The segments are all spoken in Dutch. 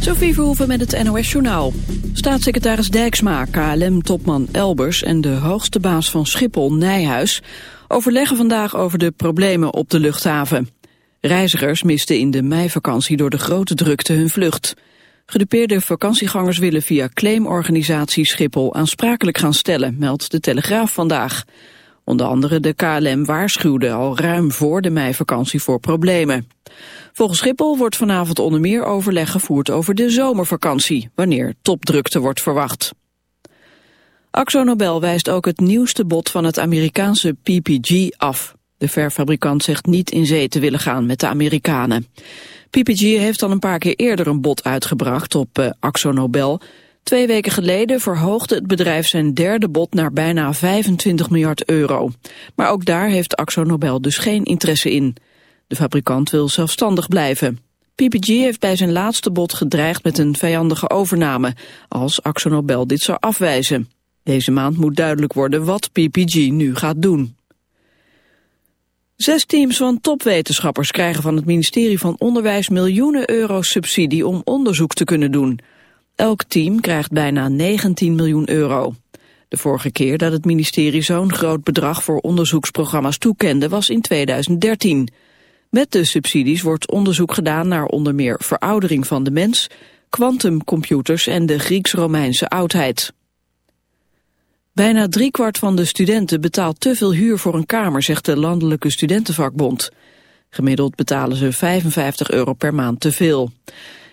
Sophie Verhoeven met het NOS-journaal. Staatssecretaris Dijksma, KLM-topman Elbers en de hoogste baas van Schiphol, Nijhuis... overleggen vandaag over de problemen op de luchthaven. Reizigers misten in de meivakantie door de grote drukte hun vlucht. Gedupeerde vakantiegangers willen via claimorganisatie Schiphol aansprakelijk gaan stellen, meldt de Telegraaf vandaag. Onder andere de KLM waarschuwde al ruim voor de meivakantie voor problemen. Volgens Schiphol wordt vanavond onder meer overleg gevoerd over de zomervakantie, wanneer topdrukte wordt verwacht. Axo Nobel wijst ook het nieuwste bod van het Amerikaanse PPG af. De verfabrikant zegt niet in zee te willen gaan met de Amerikanen. PPG heeft al een paar keer eerder een bod uitgebracht op uh, Nobel. Twee weken geleden verhoogde het bedrijf zijn derde bod naar bijna 25 miljard euro. Maar ook daar heeft Axo Nobel dus geen interesse in. De fabrikant wil zelfstandig blijven. PPG heeft bij zijn laatste bod gedreigd met een vijandige overname, als AxoNobel dit zou afwijzen. Deze maand moet duidelijk worden wat PPG nu gaat doen. Zes teams van topwetenschappers krijgen van het ministerie van Onderwijs miljoenen euro subsidie om onderzoek te kunnen doen. Elk team krijgt bijna 19 miljoen euro. De vorige keer dat het ministerie zo'n groot bedrag voor onderzoeksprogramma's toekende was in 2013. Met de subsidies wordt onderzoek gedaan naar onder meer veroudering van de mens, kwantumcomputers en de Grieks-Romeinse oudheid. Bijna driekwart van de studenten betaalt te veel huur voor een kamer, zegt de Landelijke Studentenvakbond. Gemiddeld betalen ze 55 euro per maand te veel.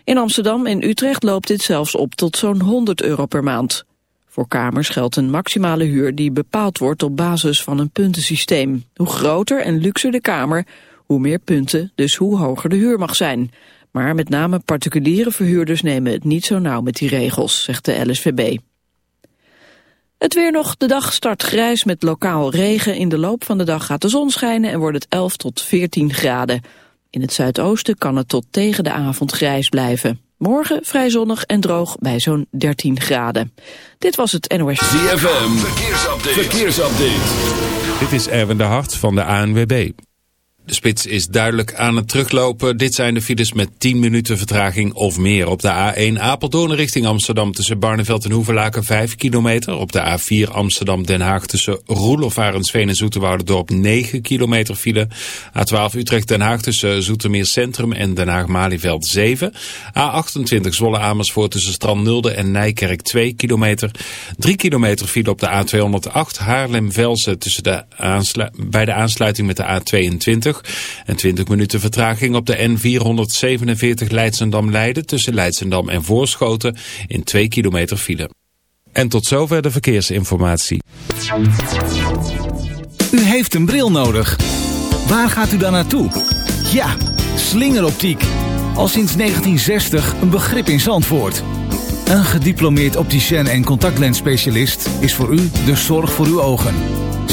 In Amsterdam en Utrecht loopt dit zelfs op tot zo'n 100 euro per maand. Voor kamers geldt een maximale huur die bepaald wordt op basis van een puntensysteem. Hoe groter en luxer de kamer, hoe meer punten, dus hoe hoger de huur mag zijn. Maar met name particuliere verhuurders nemen het niet zo nauw met die regels, zegt de LSVB. Het weer nog, de dag start grijs met lokaal regen. In de loop van de dag gaat de zon schijnen en wordt het 11 tot 14 graden. In het zuidoosten kan het tot tegen de avond grijs blijven. Morgen vrij zonnig en droog bij zo'n 13 graden. Dit was het NOS. ZFM, verkeersupdate. verkeersupdate. Dit is Erwin de Hart van de ANWB. De spits is duidelijk aan het teruglopen. Dit zijn de files met 10 minuten vertraging of meer. Op de A1 Apeldoorn richting Amsterdam tussen Barneveld en Hoevelaken 5 kilometer. Op de A4 Amsterdam-Den Haag tussen Roelof, Arendsveen en Dorp 9 kilometer file. A12 Utrecht-Den Haag tussen Zoetermeer Centrum en Den Haag-Malieveld 7. A28 Zwolle-Amersfoort tussen Strand-Nulde en Nijkerk 2 kilometer. 3 kilometer file op de A208 Haarlem-Velsen tussen de bij de aansluiting met de A22. En 20 minuten vertraging op de N447 Leidsendam-Leiden tussen Leidsendam en Voorschoten in 2 kilometer file. En tot zover de verkeersinformatie. U heeft een bril nodig. Waar gaat u dan naartoe? Ja, slingeroptiek. Al sinds 1960 een begrip in Zandvoort. Een gediplomeerd opticien en contactlensspecialist is voor u de zorg voor uw ogen.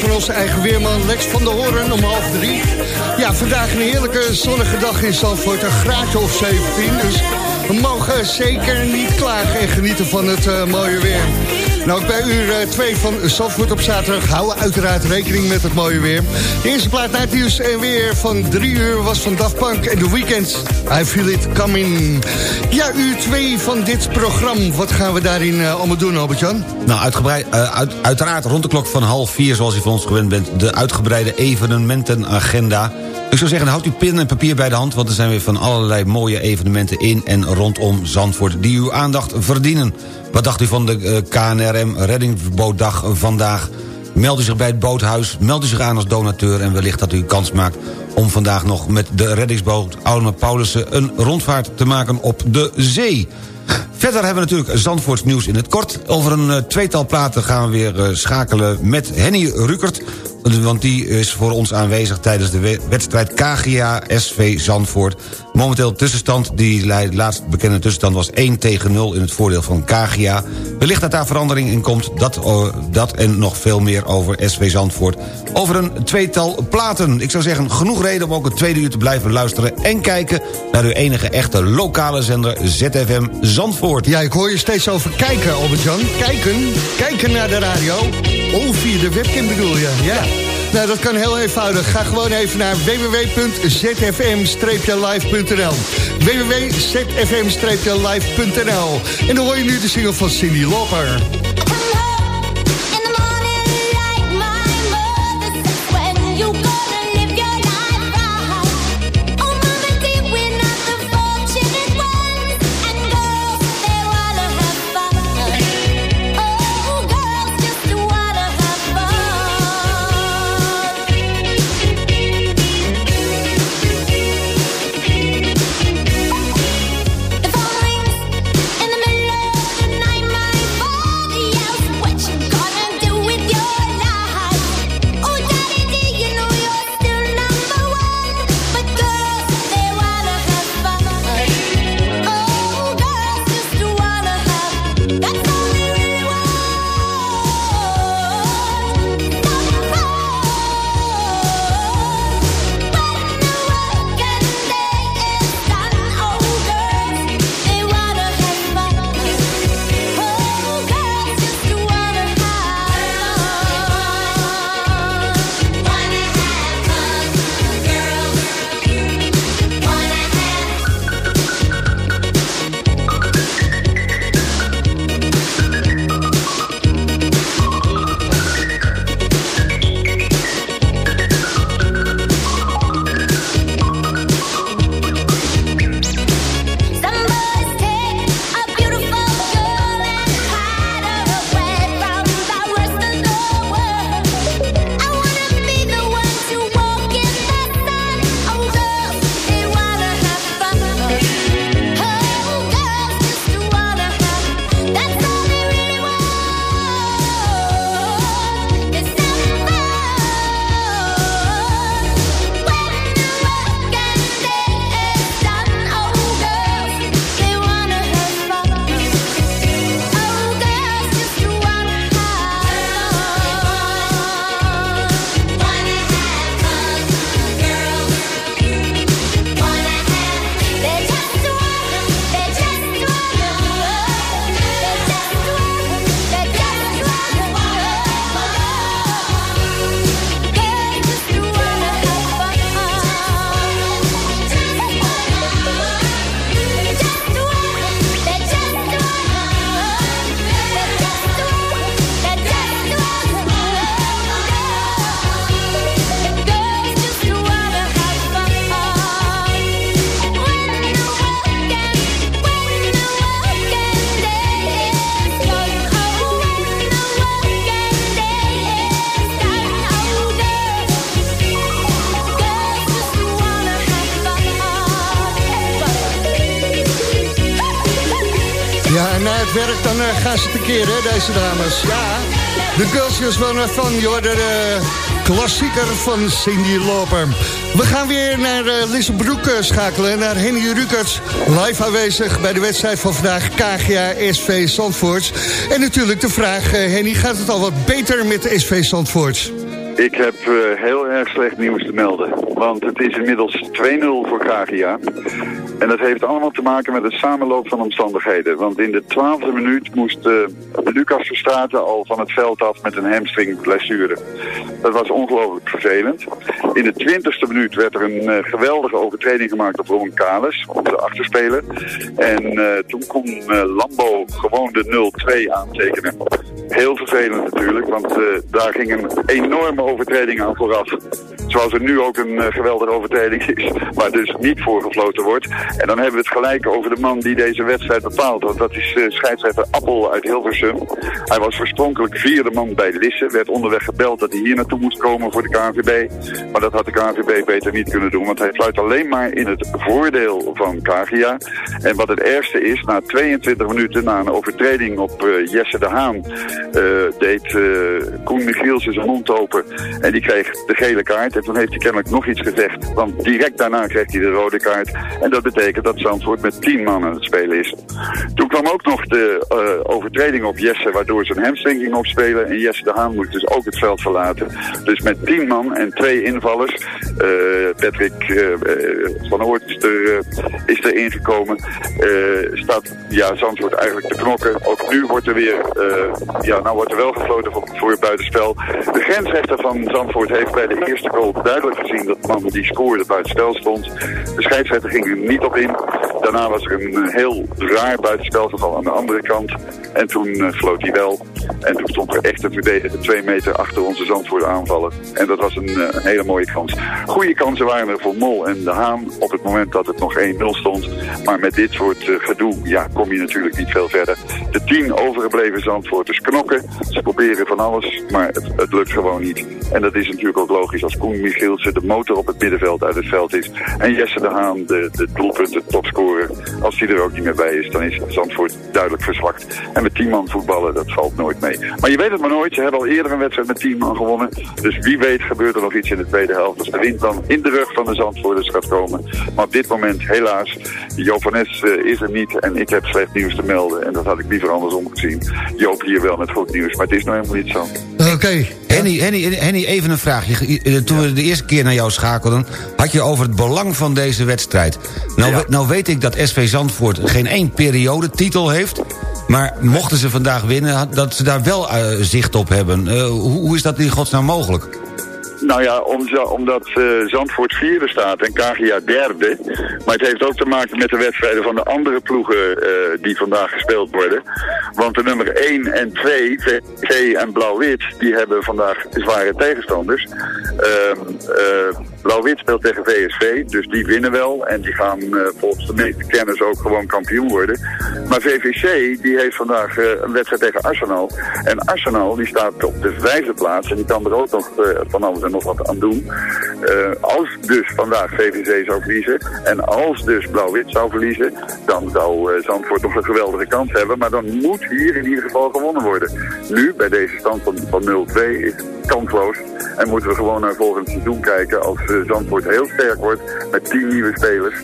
van onze eigen weerman Lex van der Hoorn om half drie. Ja, vandaag een heerlijke zonnige dag in Zandvoort, een graadje of 17. Dus we mogen zeker niet klagen en genieten van het eh, mooie weer. Nou, bij uur 2 van Zandvoort op zaterdag houden we uiteraard rekening met het mooie weer. De eerste plaat naar nieuws en weer van 3 uur was van Daft Punk en The Weeknd. I feel it coming. Ja, uur 2 van dit programma. Wat gaan we daarin uh, allemaal doen, Albert-Jan? Nou, uitgebreid, uit, uiteraard rond de klok van half vier, zoals u van ons gewend bent... de uitgebreide evenementenagenda. Ik zou zeggen, houd uw pen en papier bij de hand... want er zijn weer van allerlei mooie evenementen in en rondom Zandvoort... die uw aandacht verdienen. Wat dacht u van de uh, KNRM Reddingsbootdag vandaag? Meld u zich bij het boothuis, meld u zich aan als donateur... en wellicht dat u kans maakt om vandaag nog met de reddingsboot Audemars Paulussen... een rondvaart te maken op de zee. Verder hebben we natuurlijk Zandvoorts nieuws in het kort. Over een uh, tweetal platen gaan we weer uh, schakelen met Henny Rukert... want die is voor ons aanwezig tijdens de wedstrijd KGA SV Zandvoort. Momenteel tussenstand, die laatst bekende tussenstand was 1 tegen 0 in het voordeel van KGA. Wellicht dat daar verandering in komt, dat, uh, dat en nog veel meer over SV Zandvoort. Over een tweetal platen. Ik zou zeggen, genoeg reden om ook het tweede uur te blijven luisteren... en kijken naar uw enige echte lokale zender ZFM Zandvoort. Ja, ik hoor je steeds over kijken, Albert-Jan. Kijken, kijken naar de radio. Oh, via de webcam bedoel je, ja. Nou, dat kan heel eenvoudig. Ga gewoon even naar www.zfm-live.nl www.zfm-live.nl En dan hoor je nu de single van Cindy Lauper. Tekeer, hè, deze dames. Ja, de girlsjes van, van joh, de klassieker van Cindy Loper. We gaan weer naar uh, Lissebroek schakelen, naar Henny Rukerts. Live aanwezig bij de wedstrijd van vandaag, KGA SV Zandvoort. En natuurlijk de vraag, Henny, gaat het al wat beter met de SV Zandvoort? Ik heb uh, heel erg slecht nieuws te melden. Want het is inmiddels 2-0 voor Gragia. En dat heeft allemaal te maken met het samenloop van omstandigheden. Want in de twaalfde minuut moest uh, Lucas Verstraten al van het veld af met een hamstringblessure. Dat was ongelooflijk vervelend. In de twintigste minuut werd er een uh, geweldige overtreding gemaakt op Ron Kales, onze achterspeler. En toen kon Lambo gewoon de 0-2 aantekenen. Heel vervelend natuurlijk, want daar ging een enorme overtreding aan vooraf. Zoals er nu ook een geweldige overtreding is, waar dus niet voor gefloten wordt. En dan hebben we het gelijk over de man die deze wedstrijd bepaalt. Want dat is uh, scheidsrechter Appel uit Hilversum. Hij was oorspronkelijk vierde man bij Lisse. Werd onderweg gebeld dat hij hier naartoe moest komen voor de KNVB. Maar dat had de KNVB beter niet kunnen doen. Want hij fluit alleen maar in het voordeel van Kagia. En wat het ergste is, na 22 minuten na een overtreding op uh, Jesse de Haan... deed Koen Michielsen zijn mond open en die kreeg de gele kaart. En toen heeft hij kennelijk nog iets gezegd. Want direct daarna kreeg hij de rode kaart. En dat betekent dat Zandvoort met tien mannen het spelen is. Toen kwam ook nog de uh, overtreding op Jesse, waardoor zijn hamstring ging opspelen. En Jesse de Haan moest dus ook het veld verlaten. Dus met tien man en twee invallers. Uh, Patrick uh, van Oort is er, is er ingekomen. staat ja, Zandvoort eigenlijk te knokken. Ook nu wordt er weer, ja, nou wordt er wel gefloten voor, voor het buitenspel. De grensrechter van Zandvoort heeft bij de eerste goal duidelijk gezien dat de man die scoorde buitenspel stond. De scheidsrechter ging er niet in. Daarna was er een heel raar buitenspelgeval aan de andere kant. En toen uh, floot hij wel. En toen stond er echt een verdediger twee meter achter onze Zandvoort aanvallen. En dat was een, een, hele mooie kans. Goede kansen waren er voor Mol en De Haan op het moment dat het nog 1-0 stond. Maar met dit soort gedoe ja, kom je natuurlijk niet veel verder. De tien overgebleven Zandvoorters knokken. Ze proberen van alles, maar het, het lukt gewoon niet. En dat is natuurlijk ook logisch als Koen Michielsen de motor op het middenveld uit het veld is. En Jesse de Haan de, de doelpunten topscorer. Als die er ook niet meer bij is, dan is Zandvoort duidelijk verzwakt. En met 10 man voetballen, dat valt nooit mee. Maar je weet het maar nooit. Ze hebben al eerder een wedstrijd met 10 man gewonnen. Dus wie weet gebeurt er nog iets in de tweede helft. Als de wind dan in de rug van de Zandvoorters gaat komen. Maar op dit moment helaas, Joop van Nes uh, is er niet. En ik heb slecht nieuws te melden. En dat had ik liever andersom gezien. Joop hier wel met goed nieuws. Maar het is nou helemaal niet zo. Oké. Okay. Henny, Henny, Henny, even een vraag. Je, toen we de eerste keer naar jou schakelden... had je over het belang van deze wedstrijd. Nou, ja. nou weet ik dat SV Zandvoort geen één periodetitel heeft... maar mochten ze vandaag winnen, dat ze daar wel uh, zicht op hebben. Uh, hoe, hoe is dat in godsnaam mogelijk? Nou ja, om, omdat uh, Zandvoort vierde staat en Kagia derde. Maar het heeft ook te maken met de wedstrijden van de andere ploegen uh, die vandaag gespeeld worden. Want de nummer 1 en 2, VV en Blauw-Wit, die hebben vandaag zware tegenstanders. Uh, Blauw-Wit speelt tegen VSV, dus die winnen wel. En die gaan volgens de meeste kennis ook gewoon kampioen worden. Maar VVC, die heeft vandaag een wedstrijd tegen Arsenal. En Arsenal, die staat op de vijfde plaats en die kan er ook nog van alles en nog wat aan doen. Als dus vandaag VVC zou verliezen en als dus Blauw-Wit zou verliezen, dan zou Zandvoort nog een geweldige kans hebben. Maar dan moet hier in ieder geval gewonnen worden. Nu, bij deze stand van, van 0-2, is het kansloos. En moeten we gewoon naar volgend seizoen kijken als uh, Zandvoort heel sterk wordt met 10 nieuwe spelers.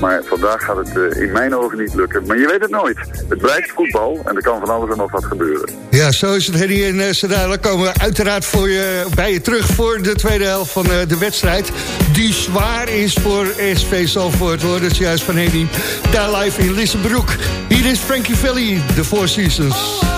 Maar vandaag gaat het in mijn ogen niet lukken. Maar je weet het nooit. Het blijft voetbal en er kan van alles en nog wat gebeuren. Ja, zo is het Henny en uh, Dan komen we uiteraard voor je, bij je terug voor de tweede helft van de wedstrijd. Die zwaar is voor SV Zalvoort. Hoor, dat is juist van Henny. Daar live in Lissenbroek. Hier is Frankie Valley, The Four Seasons.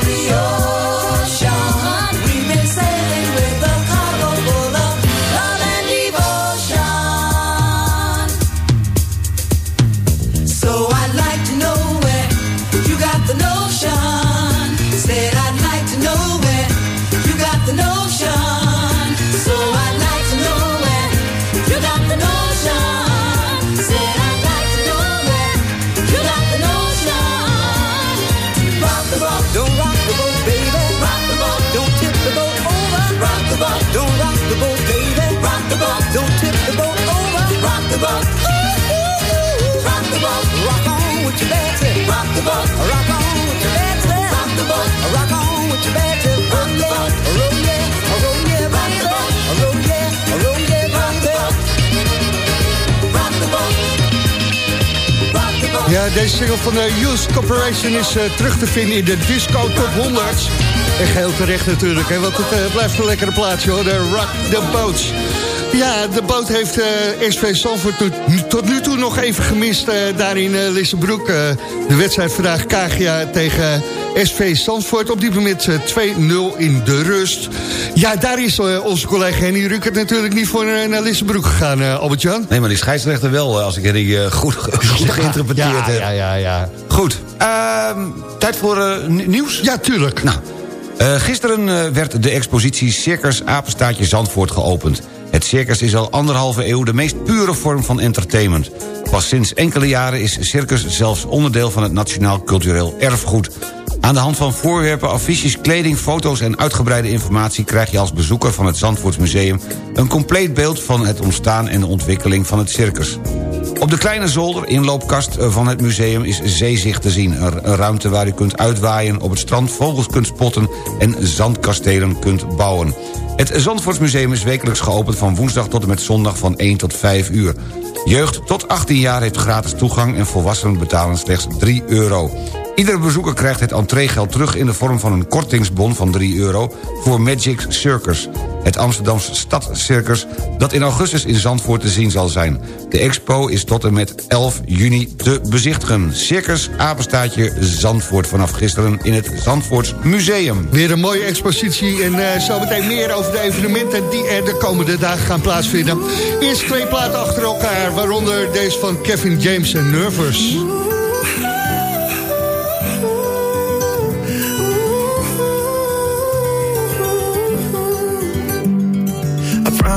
Deze single van de Youth Corporation is eh, terug te vinden in de Disco Top 100. En geheel terecht natuurlijk, hè, want het eh, blijft een lekkere plaatsje hoor, de Rock the Boats. Ja, de boot heeft eh, SV Zandvoort tot, tot nu toe nog even gemist daar in Lissabroek. Eh, de wedstrijd vandaag KGA tegen SV Zandvoort. Op dit moment eh, 2-0 in de rust. Ja, daar is eh, onze collega Henny Ruckert natuurlijk niet voor eh, naar Lissabroek gegaan, eh, Albert-Jan. Nee, maar die scheidsrechter wel, eh, als ik eh, goed, goed geïnterpreteerd ja, heb. ja, ja, ja. Goed, ehm, tijd voor eh, ni- nieuws? Ja, tuurlijk. Nou, eh, gisteren eh, werd de expositie Circus Apenstaatje Zandvoort geopend. Het circus is al anderhalve eeuw de meest pure vorm van entertainment. Pas sinds enkele jaren is circus zelfs onderdeel van het Nationaal Cultureel Erfgoed. Aan de hand van voorwerpen, affiches, kleding, foto's en uitgebreide informatie... krijg je als bezoeker van het Zandvoortsmuseum... een compleet beeld van het ontstaan en de ontwikkeling van het circus. Op de kleine zolder, inloopkast van het museum, is zeezicht te zien. Een een ruimte waar u kunt uitwaaien, op het strand vogels kunt spotten... en zandkastelen kunt bouwen. Het Zandvoortsmuseum is wekelijks geopend van woensdag tot en met zondag van 1 tot 5 uur. Jeugd tot 18 jaar heeft gratis toegang en volwassenen betalen slechts 3 euro. Iedere bezoeker krijgt het entreegeld terug in de vorm van een kortingsbon van 3 euro voor Magic Circus. Het Amsterdamse Stadcircus dat in augustus in Zandvoort te zien zal zijn. De expo is tot en met 11 juni te bezichtigen. Circus Apenstaatje Zandvoort vanaf gisteren in het Zandvoorts Museum. Weer een mooie expositie en eh, zometeen meer over de evenementen die er de komende dagen gaan plaatsvinden. Eerst twee platen achter elkaar, waaronder deze van Kevin James en Nervous.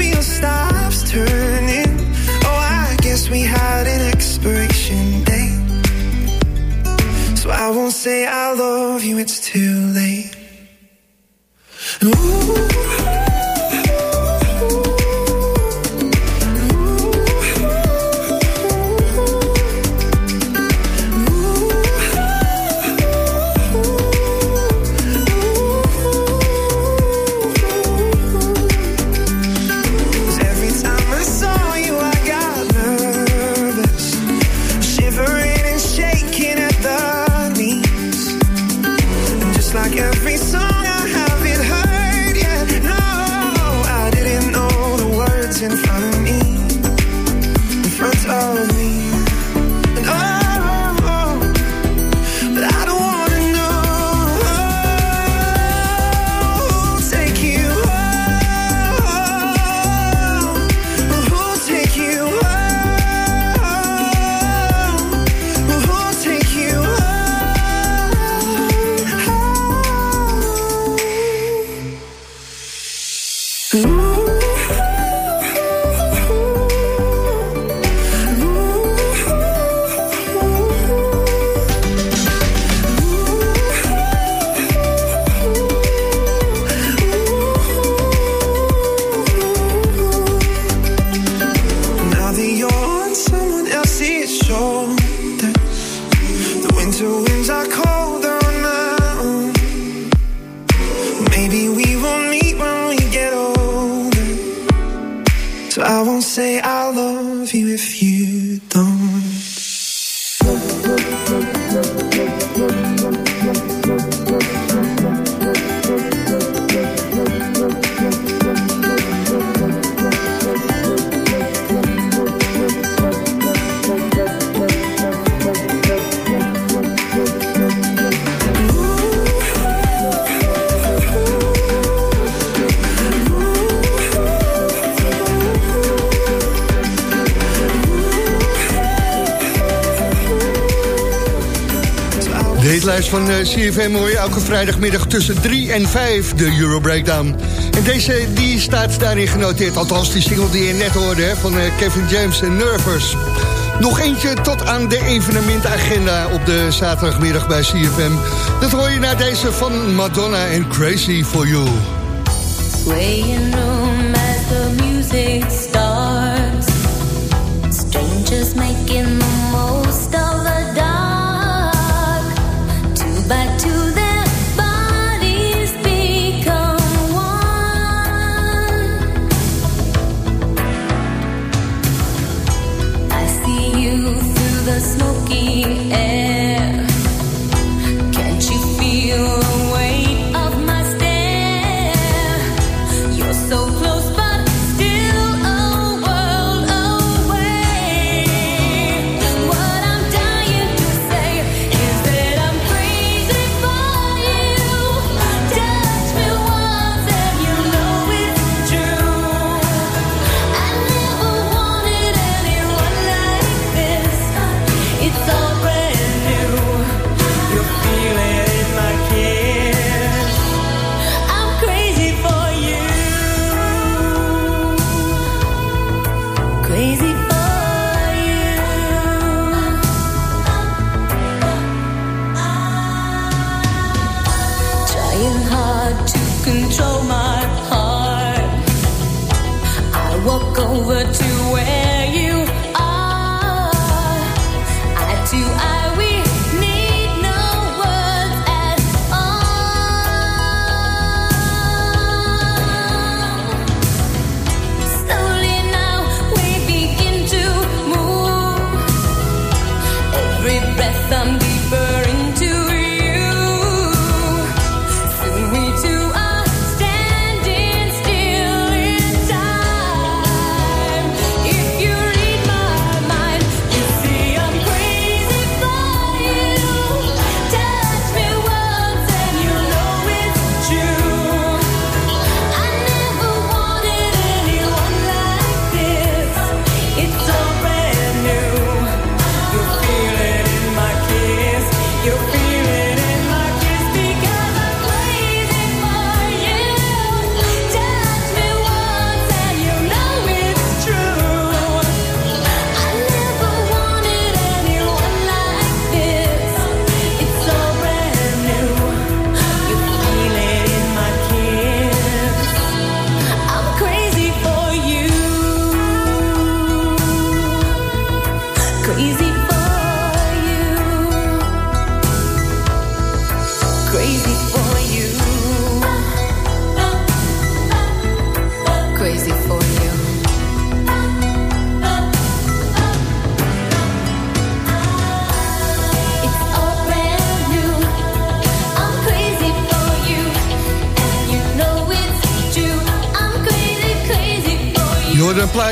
wheel stops turning. Oh, I guess we had an expiration date. So I won't say I love you, it's too late. Ooh, Eh, CFM hoor je elke vrijdagmiddag tussen 3 en 5 de Euro Breakdown. En deze die staat daarin genoteerd, althans die single die je net hoorde van eh, Kevin James en Nervous. Nog eentje tot aan de evenementagenda op de zaterdagmiddag bij CFM. Dat hoor je naar deze van Madonna en Crazy For You. Swaying room as the music starts Strangers making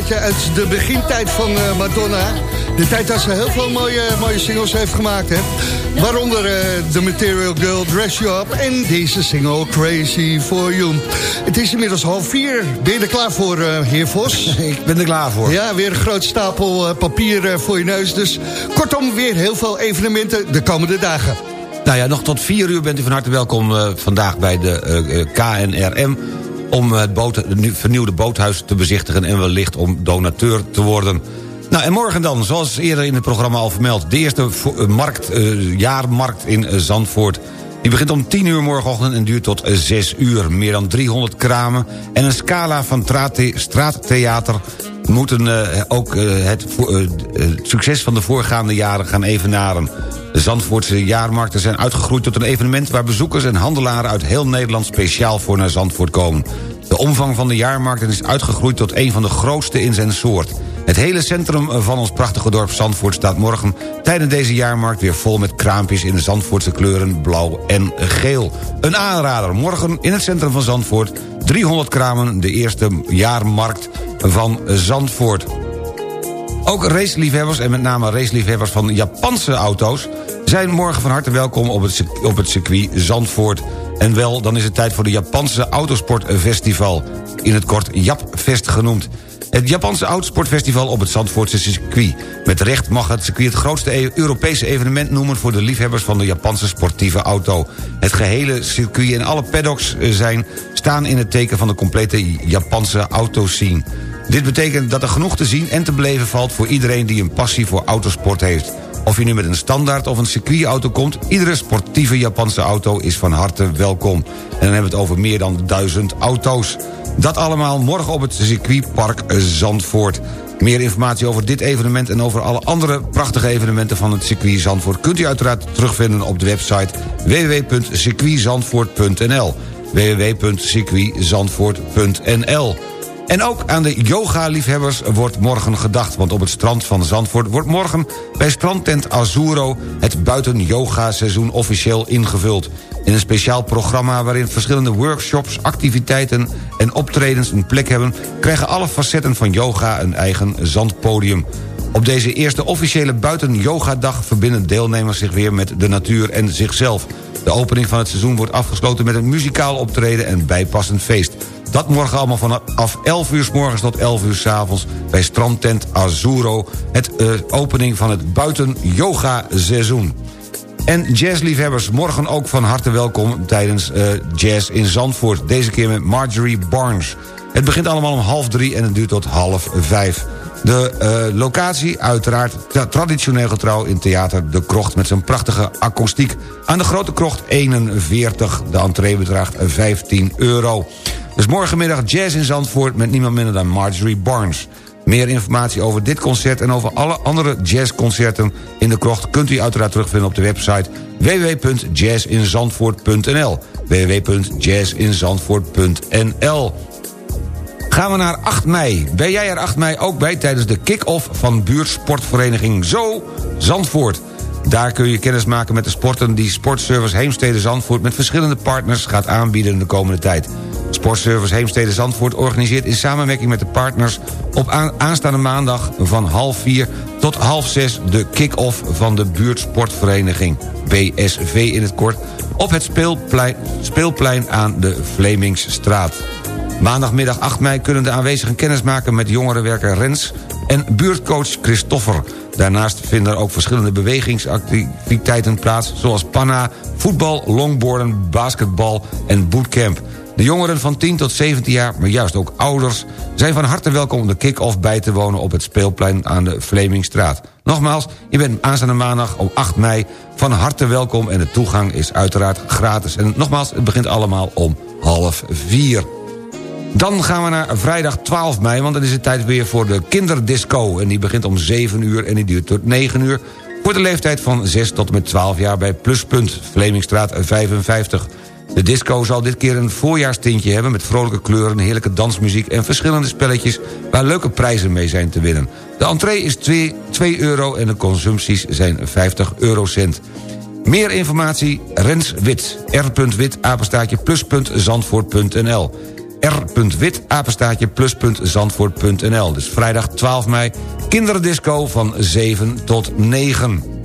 plaatje uit de begintijd van eh, Madonna. De tijd dat ze heel veel mooie, mooie singles heeft gemaakt. Hè? Waaronder eh, The Material Girl, Dress You Up en deze single Crazy For You. Het is inmiddels half vier. Ben je er klaar voor, eh, heer Vos? Ik ben er klaar voor. Ja, weer een groot stapel papier voor je neus. Dus kortom, weer heel veel evenementen de komende dagen. Nou ja, nog tot vier uur bent u van harte welkom vandaag bij de KNRM... om het boot, het vernieuwde boothuis te bezichtigen... en wellicht om donateur te worden. Nou, en morgen dan, zoals eerder in het programma al vermeld... de eerste eh, markt, eh, jaarmarkt in eh, Zandvoort... Die begint om 10 uur morgenochtend en duurt tot eh, 6 uur. Meer dan 300 kramen en een scala van straattheater... moeten eh, ook eh, het, vo- eh, het succes van de voorgaande jaren gaan evenaren. De Zandvoortse jaarmarkten zijn uitgegroeid tot een evenement... waar bezoekers en handelaren uit heel Nederland speciaal voor naar Zandvoort komen. De omvang van de jaarmarkten is uitgegroeid tot een van de grootste in zijn soort. Het hele centrum van ons prachtige dorp Zandvoort staat morgen... tijdens deze jaarmarkt weer vol met kraampjes in de Zandvoortse kleuren blauw en geel. Een aanrader, morgen in het centrum van Zandvoort... 300 kramen, de eerste jaarmarkt van Zandvoort. Ook raceliefhebbers en met name raceliefhebbers van Japanse auto's... zijn morgen van harte welkom op het, op het circuit Zandvoort. En wel, dan is het tijd voor de Japanse Autosportfestival. In het kort Japfest genoemd. Het Japanse Autosportfestival op het Zandvoortse circuit. Met recht mag het circuit het grootste e- Europese evenement noemen... voor de liefhebbers van de Japanse sportieve auto. Het gehele circuit en alle paddocks eh, zijn, staan in het teken van de complete Japanse autoscene. Dit betekent dat er genoeg te zien en te beleven valt... voor iedereen die een passie voor autosport heeft. Of je nu met een standaard of een circuitauto komt... iedere sportieve Japanse auto is van harte welkom. En dan hebben we het over meer dan duizend auto's. Dat allemaal morgen op het circuitpark Zandvoort. Meer informatie over dit evenement en over alle andere prachtige evenementen van het circuit Zandvoort... kunt u uiteraard terugvinden op de website www.circuitzandvoort.nl www.circuitzandvoort.nl en ook aan de yoga-liefhebbers wordt morgen gedacht... want op het strand van Zandvoort wordt morgen bij strandtent Azuro... het buiten-yoga-seizoen officieel ingevuld. In een speciaal programma waarin verschillende workshops, activiteiten... en optredens een plek hebben... krijgen alle facetten van yoga een eigen zandpodium. Op deze eerste officiële buiten-yoga-dag... verbinden deelnemers zich weer met de natuur en zichzelf. De opening van het seizoen wordt afgesloten met een muzikaal optreden... en bijpassend feest. Dat morgen allemaal vanaf 11 uur s morgens tot 11 uur s avonds... bij strandtent Azuro, het eh, opening van het buiten-yoga-seizoen. En jazzliefhebbers, morgen ook van harte welkom... tijdens eh, Jazz in Zandvoort. Deze keer met Marjorie Barnes. Het begint allemaal om half drie en het duurt tot half vijf. De eh, locatie uiteraard tra- traditioneel getrouw in Theater De Krocht... met zijn prachtige akoestiek. Aan de Grote Krocht 41. De entree bedraagt 15 euro. Dus morgenmiddag jazz in Zandvoort met niemand minder dan Marjorie Barnes. Meer informatie over dit concert en over alle andere jazzconcerten in de krocht... kunt u uiteraard terugvinden op de website www.jazzinzandvoort.nl www.jazzinzandvoort.nl Gaan we naar 8 mei. Ben jij er 8 mei ook bij tijdens de kick-off van buurtsportvereniging Zo Zandvoort? Daar kun je kennis maken met de sporten die Sportservice Heemstede Zandvoort... met verschillende partners gaat aanbieden de komende tijd. Sportservice Heemstede Zandvoort organiseert in samenwerking met de partners... op aan- aanstaande maandag van half vier tot half zes... de kick-off van de buurtsportvereniging, BSV in het kort... op het speelplein, aan de Vlemingstraat. Maandagmiddag 8 mei kunnen de aanwezigen kennis maken met jongerenwerker Rens en buurtcoach Christoffer. Daarnaast vinden er ook verschillende bewegingsactiviteiten plaats... zoals panna, voetbal, longboarden, basketbal en bootcamp. De jongeren van 10 tot 17 jaar, maar juist ook ouders... zijn van harte welkom om de kick-off bij te wonen... op het speelplein aan de Vlemingstraat. Nogmaals, je bent aanstaande maandag op 8 mei van harte welkom... en de toegang is uiteraard gratis. En nogmaals, het begint allemaal om half vier. Dan gaan we naar vrijdag 12 mei, want dan is het tijd weer voor de kinderdisco. En die begint om 7 uur en die duurt tot 9 uur... voor de leeftijd van 6 tot en met 12 jaar bij Pluspunt, Vlemingstraat 55. De disco zal dit keer een voorjaarstintje hebben... met vrolijke kleuren, heerlijke dansmuziek en verschillende spelletjes... waar leuke prijzen mee zijn te winnen. De entree is 2, 2 euro en de consumpties zijn 50 eurocent. Meer informatie Rens Wit, r.wit, apenstaatje plus.zandvoort.nl r.wit, apenstaatje, plus.zandvoort.nl. Dus vrijdag 12 mei, kinderdisco van 7 tot 9.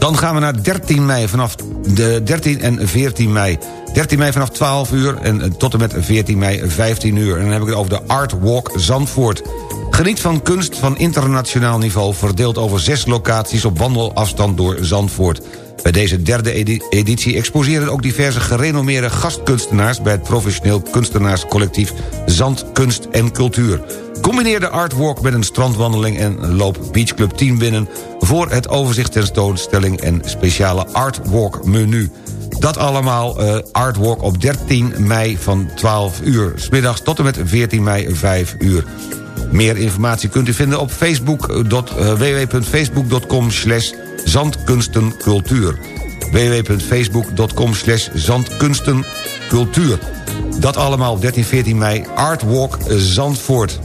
Dan gaan we naar 13 mei vanaf de 13 en 14 mei. 13 mei vanaf 12 uur en eh, tot en met 14 mei 15 uur. En dan heb ik het over de Art Walk Zandvoort. Geniet van kunst van internationaal niveau... verdeeld over zes locaties op wandelafstand door Zandvoort. Bij deze derde edi- editie exposeren ook diverse gerenommeerde gastkunstenaars... bij het professioneel kunstenaarscollectief Zand, Kunst en Cultuur. Combineer de artwork met een strandwandeling en loop Beachclub 10 binnen... voor het overzicht tentoonstelling en speciale artwalk menu. Dat allemaal eh, artwork op 13 mei van 12 uur. Smiddags tot en met 14 mei 5 uur. Meer informatie kunt u vinden op facebook, eh, eh, www.facebook.com slash zandkunstencultuur www.facebook.com slash zandkunstencultuur Dat allemaal op 13, 14 mei Artwalk Zandvoort.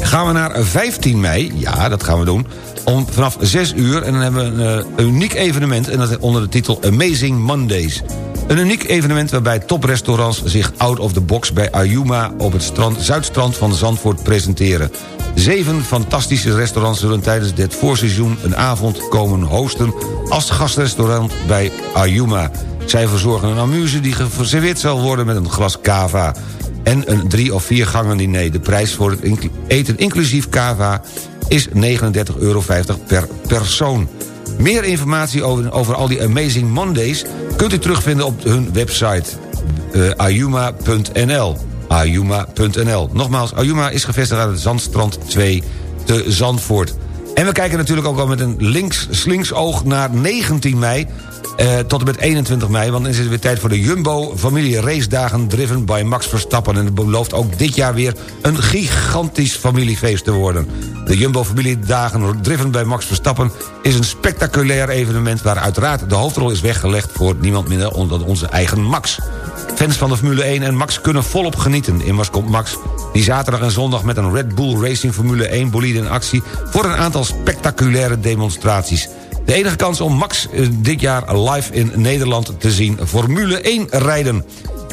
Gaan we naar 15 mei, ja, dat gaan we doen... Om, vanaf 6 uur en dan hebben we een, eh, uniek evenement... en dat onder de titel Amazing Mondays. Een uniek evenement waarbij toprestaurants zich out of the box... bij Ayuma op het strand, zuidstrand van Zandvoort presenteren. Zeven fantastische restaurants zullen tijdens dit voorseizoen... een avond komen hosten als gastrestaurant bij Ayuma. Zij verzorgen een amuse die geserveerd zal worden met een glas cava en een drie- of vier gangen diner. De prijs voor het eten inclusief cava is 39,50 euro per persoon. Meer informatie over, over al die Amazing Mondays... kunt u terugvinden op hun website eh, ayuma.nl. ayuma.nl. Nogmaals, Ayuma is gevestigd aan het Zandstrand 2 te Zandvoort. En we kijken natuurlijk ook al met een links slinksoog naar 19 mei... eh, tot en met 21 mei, want dan is het weer tijd voor de Jumbo Familie Race Dagen driven by Max Verstappen. En het belooft ook dit jaar weer een gigantisch familiefeest te worden. De Jumbo Familie Dagen driven by Max Verstappen is een spectaculair evenement... waar uiteraard de hoofdrol is weggelegd voor niemand minder dan onze eigen Max. Fans van de Formule 1 en Max kunnen volop genieten. Immers komt Max die zaterdag en zondag met een Red Bull Racing Formule 1 bolide in actie... voor een aantal spectaculaire demonstraties. De enige kans om Max eh, dit jaar live in Nederland te zien Formule 1 rijden.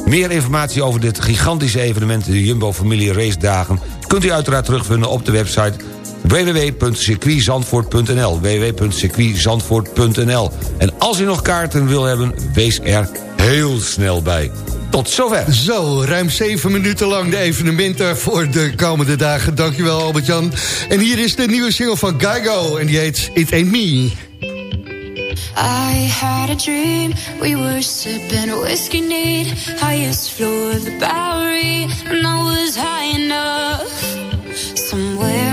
Meer informatie over dit gigantische evenement, de Jumbo Familie Race Dagen... kunt u uiteraard terugvinden op de website www.circuitzandvoort.nl www.circuitzandvoort.nl En als u nog kaarten wil hebben, wees er heel snel bij. Tot zover. Zo, ruim zeven minuten lang de evenementen voor de komende dagen. Dankjewel Albert-Jan. En hier is de nieuwe single van Geigo en die heet It Ain't Me. I had a dream, we were sipping whiskey neat, highest floor of the Bowery, and I was high enough. Somewhere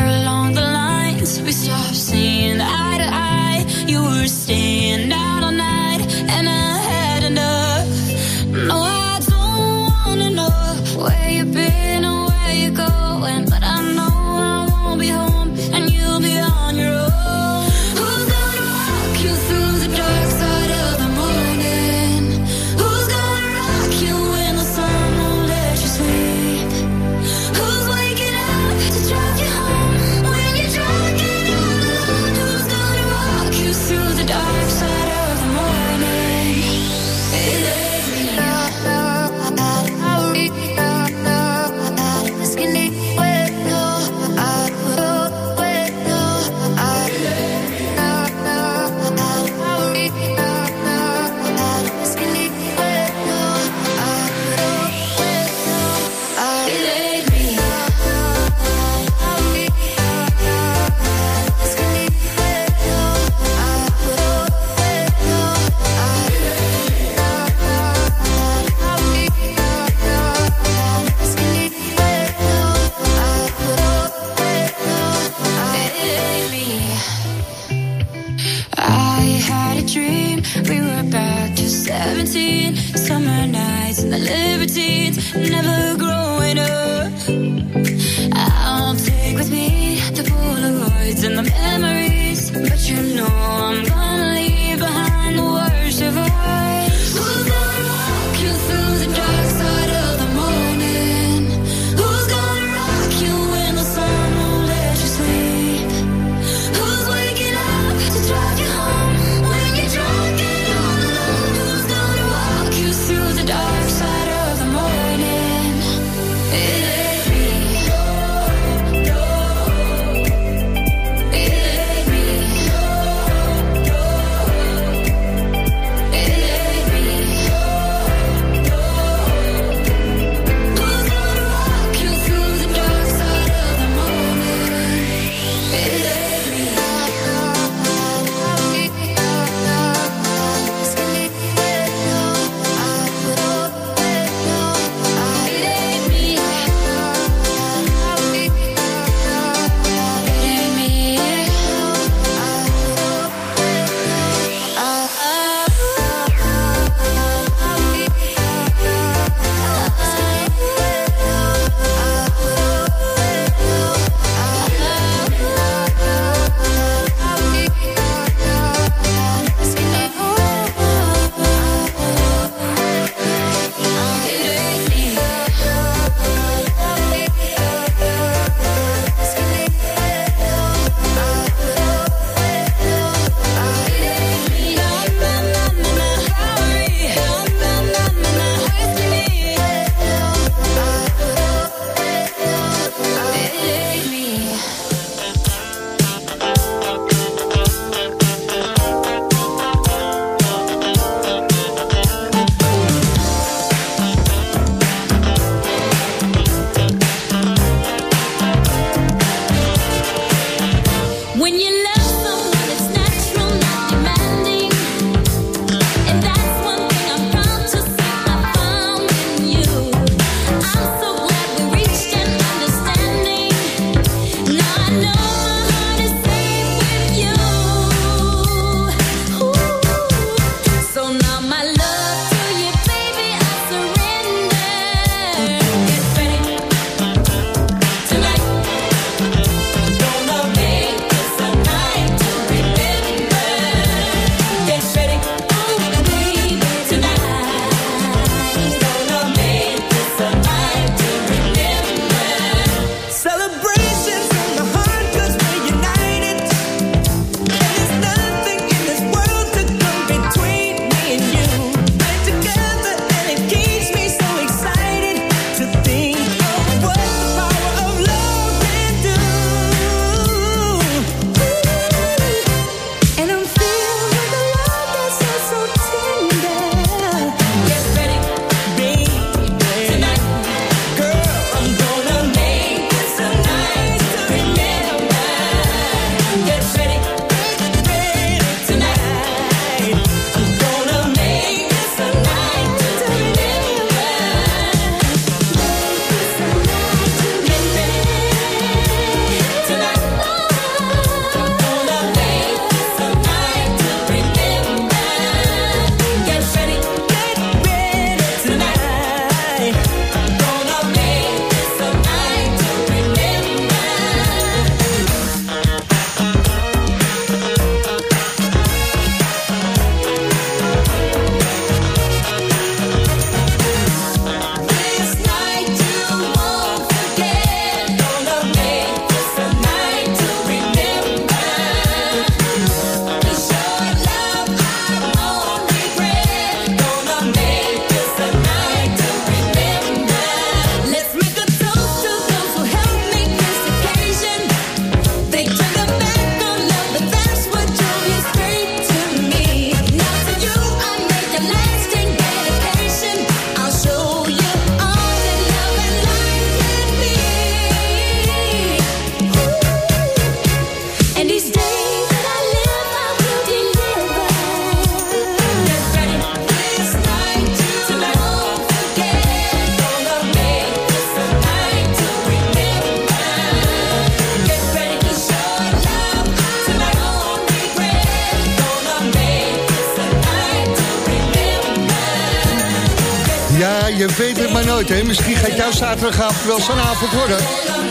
maar. Misschien gaat jouw zaterdagavond wel zo'n avond worden.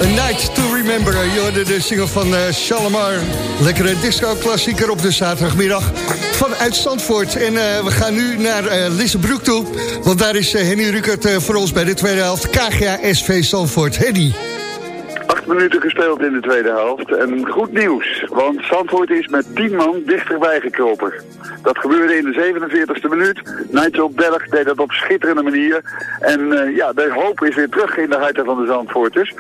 A Night to Remember. Je hoorde de single van eh Shalimar. Lekkere disco-klassieker op de zaterdagmiddag vanuit Zandvoort. En eh, we gaan nu naar eh Lissebroek toe. Want daar is eh, Henny Rukert eh, voor ons bij de tweede helft. KGA SV Zandvoort. Henny. Acht minuten gespeeld in de tweede helft. En goed nieuws, want Zandvoort is met 10 man dichterbij gekropen. Dat gebeurde in de 47e minuut. Nigel Berg deed dat op schitterende manier. En eh, ja, de hoop is weer terug in de harten van de Zandvoorters.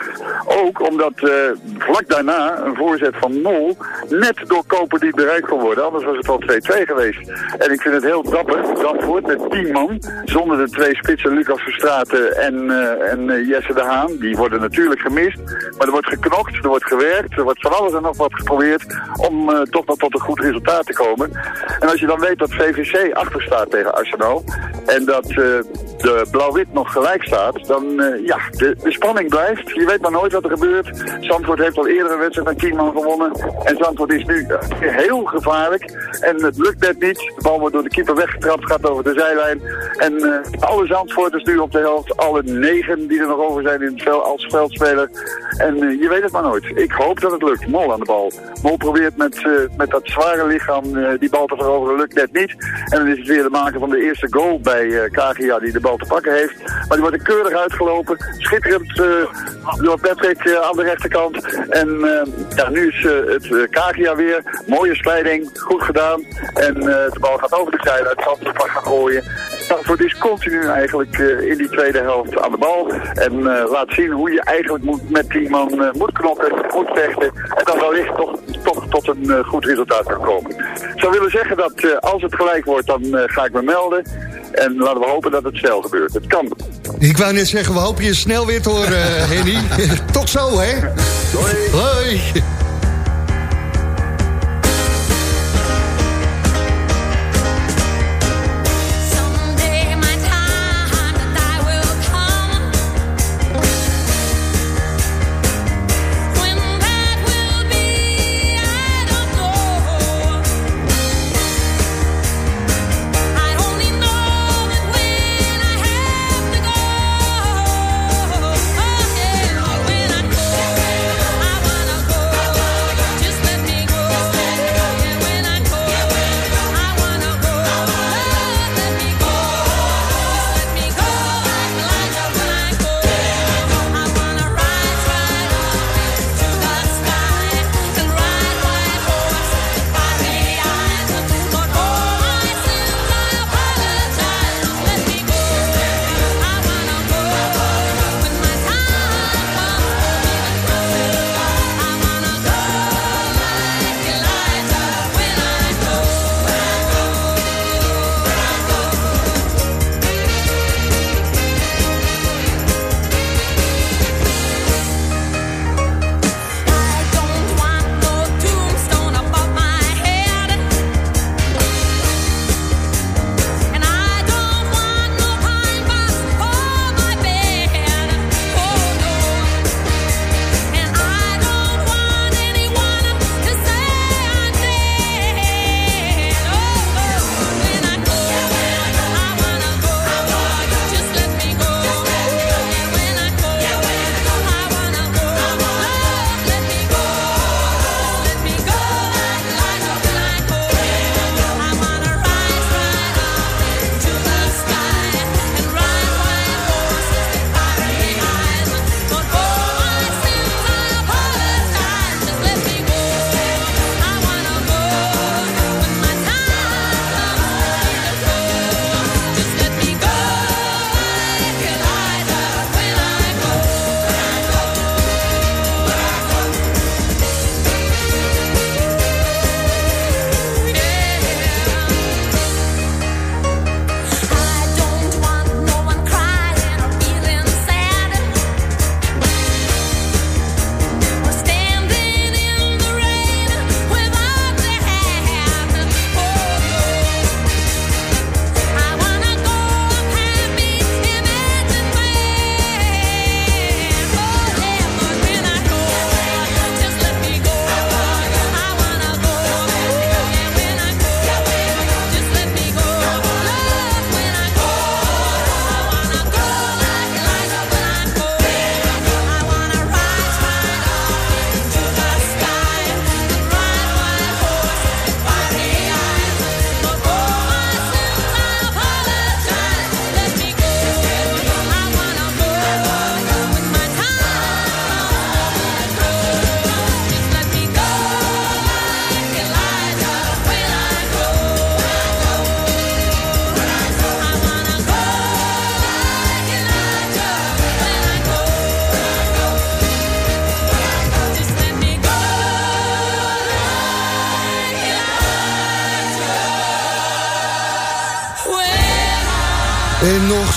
Ook omdat eh, vlak daarna een voorzet van Mol net door Koper niet bereikt kon worden. Anders was het al 2-2 geweest. En ik vind het heel dapper, Zandvoort met 10 man. Zonder de twee spitsen Lucas Verstraten en, eh, en Jesse de Haan. Die worden natuurlijk gemist. Maar er wordt geknokt, er wordt gewerkt, er wordt van alles en nog wat geprobeerd om toch nog tot een goed resultaat te komen. En als je dan weet dat VVC achter staat tegen Arsenal en dat eh, de Blauw-Wit nog gelijk staat, dan eh, ja, de, de spanning blijft. Je weet maar nooit wat er gebeurt. Zandvoort heeft al eerder een wedstrijd van 10 man gewonnen en Zandvoort is nu eh, heel gevaarlijk en het lukt net niet. De bal wordt door de keeper weggetrapt, gaat over de zijlijn en eh, alle Zandvoorters nu op de helft, alle negen die er nog over zijn in het veld, als veldspeler. En je weet het maar nooit. Ik hoop dat het lukt. Mol aan de bal. Mol probeert met, met dat zware lichaam die bal te veroveren. Net niet. En dan is het weer de maker van de eerste goal bij KGA die de bal te pakken heeft. Maar die wordt er keurig uitgelopen. Schitterend eh, door Patrick eh, aan de rechterkant. En ja, nu is het KGA weer. Mooie slijding. Goed gedaan. En de bal gaat over de Zandvoort mag gaan gooien. Zandvoort is continu eigenlijk eh, in die tweede helft aan de bal. En eh, laat zien hoe je eigenlijk moet, met die man eh, moet knokken, moet vechten. En dan wellicht toch, toch tot een goed resultaat kan komen. Ik zou willen zeggen dat als het gelijk wordt, dan ga ik me melden. En laten we hopen dat het snel gebeurt. Het kan. Ik wou net zeggen, we hopen je snel weer te horen, Henny. Tot zo, hè? Hoi. Hoi.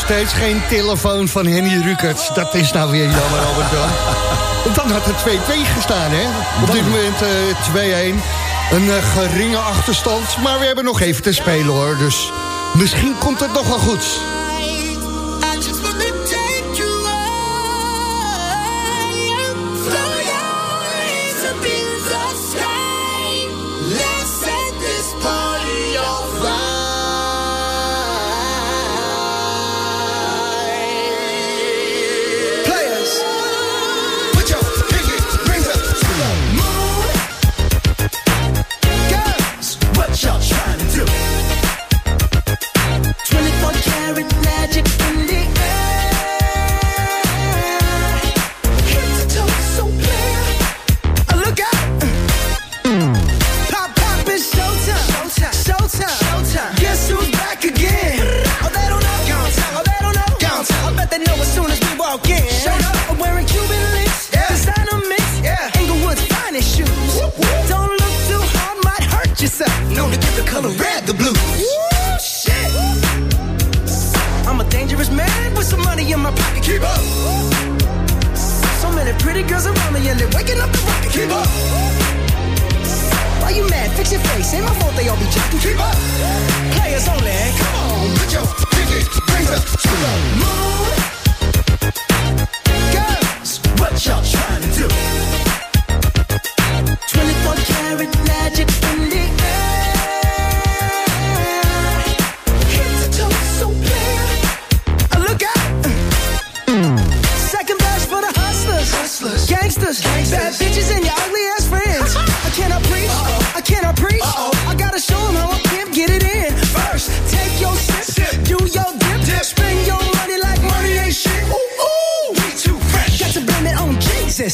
Steeds geen telefoon van Henny Rukert. Dat is nou weer jammer, Albert Jan. Dan had het 2-2 gestaan, hè? Op dit moment eh 2-1. Een eh, geringe achterstand, maar we hebben nog even te spelen, hoor. Dus misschien komt het nog wel goed. Pretty girls around me and they're waking up the rocket. Keep up. Why you mad? Fix your face. Ain't my fault they all be jocking. Keep up. Players only. Come on, put your pinky rings up to the moon. Girls, what y'all trying to do? 24 karat magic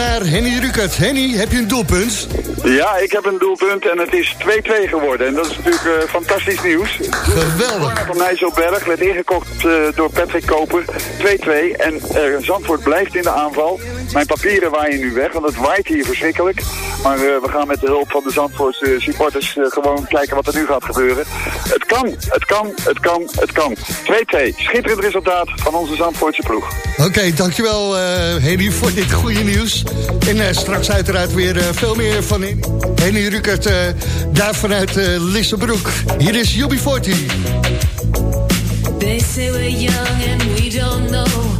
Naar Henny Rukert. Henny, heb je een doelpunt? Ja, ik heb een doelpunt en het is 2-2 geworden. En dat is natuurlijk eh, fantastisch nieuws. Geweldig. Van Nijsselberg werd ingekocht eh, door Patrick Koper. 2-2 en eh, Zandvoort blijft in de aanval. Mijn papieren waaien nu weg, want het waait hier verschrikkelijk. Maar eh, we gaan met de hulp van de Zandvoortse supporters eh, gewoon kijken wat er nu gaat gebeuren. Het kan, het kan, het kan, het kan. 2-2, schitterend resultaat van onze Zandvoortse ploeg. Oké, dankjewel uh, Henny voor dit goede nieuws. En eh, straks uiteraard weer eh, veel meer van in. Henny Rukert, eh, daar vanuit eh, Lissabroek. Hier is UB40. They say we're young and we don't know.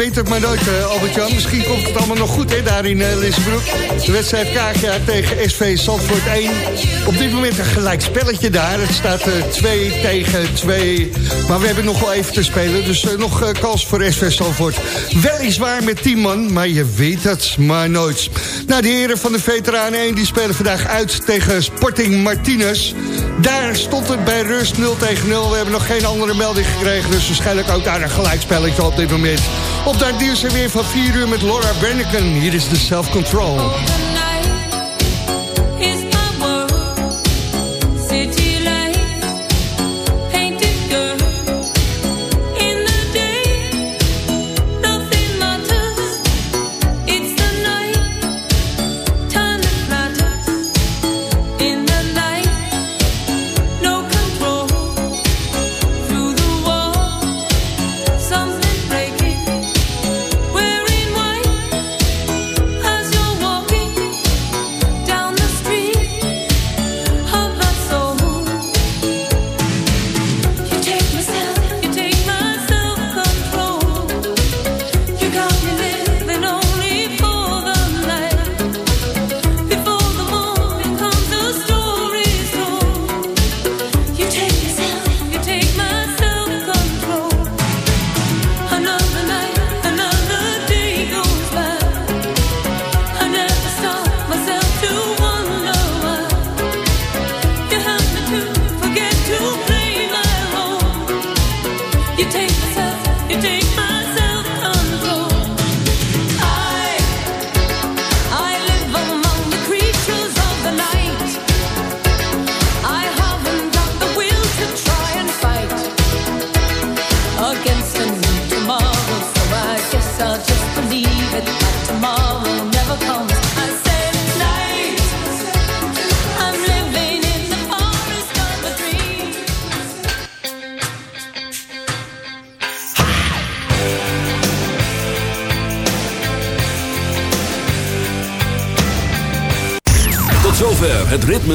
Weet het maar nooit, eh, Albert-Jan. Misschien komt het allemaal nog goed, hè, daar in uh, Lissabroek. De wedstrijd KGA tegen SV Zandvoort 1. Op dit moment een gelijk spelletje daar. Het staat 2 tegen 2. Maar we hebben nog wel even te spelen, dus nog kans voor SV Zandvoort. Weliswaar met 10 man, maar je weet het maar nooit. Nou, de heren van de Veteranen 1 die spelen vandaag uit tegen Sporting Martinez. Daar stond het bij rust 0 tegen 0. We hebben nog geen andere melding gekregen, dus waarschijnlijk ook daar een gelijkspelletje op dit moment. Op dat nieuws weer van 4 uur met Laura Berneken. Hier is de Self Control.